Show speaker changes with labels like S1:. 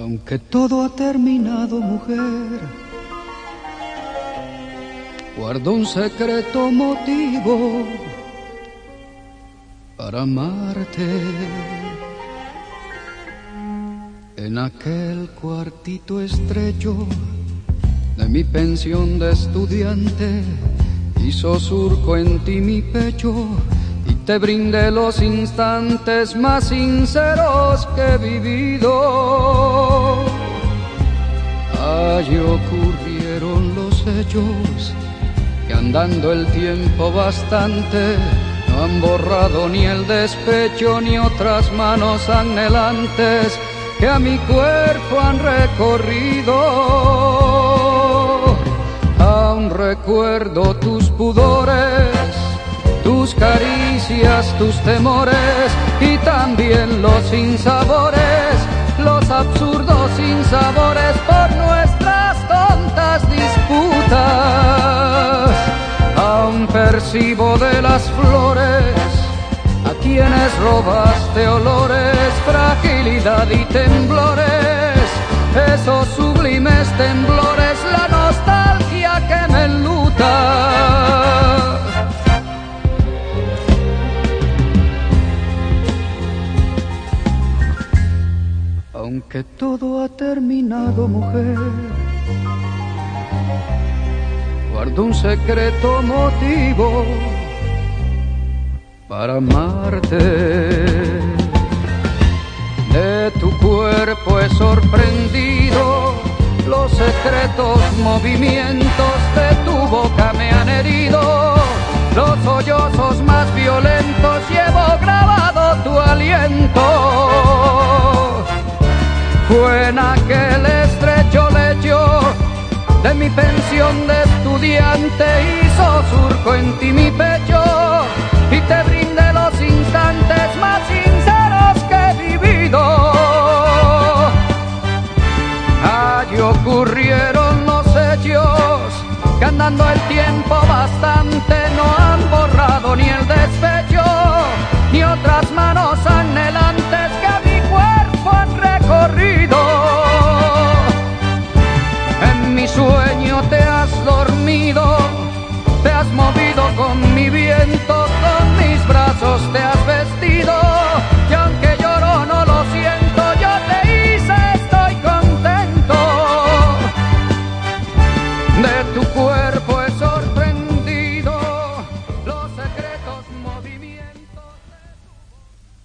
S1: aunque todo ha terminado, mujer, guardo un secreto motivo para amarte. En aquel cuartito estrecho de mi pensión de estudiante, hizo surco en ti mi pecho te brindé los instantes más sinceros que he vivido. Allí ocurrieron los hechos que andando el tiempo bastante no han borrado ni el despecho ni otras manos anhelantes que a mi cuerpo han recorrido. Aún recuerdo tus pudores, tus caricias, tus temores y también los sinsabores, los absurdos sinsabores por nuestras tontas disputas. Aún percibo de las flores a quienes robaste olores, fragilidad y temblores, esos sublimes temblores, la Aunque todo ha terminado, mujer, guardo un secreto motivo para amarte. De tu cuerpo he sorprendido los secretos movimientos de de mi pensión de estudiante hizo surco en ti mi pecho y te brinde los instantes más sinceros que he vivido. Allí ocurrieron los hechos que andando el tiempo bastante no han borrado ni el despecho ni otras manos. te has dormido, te has movido.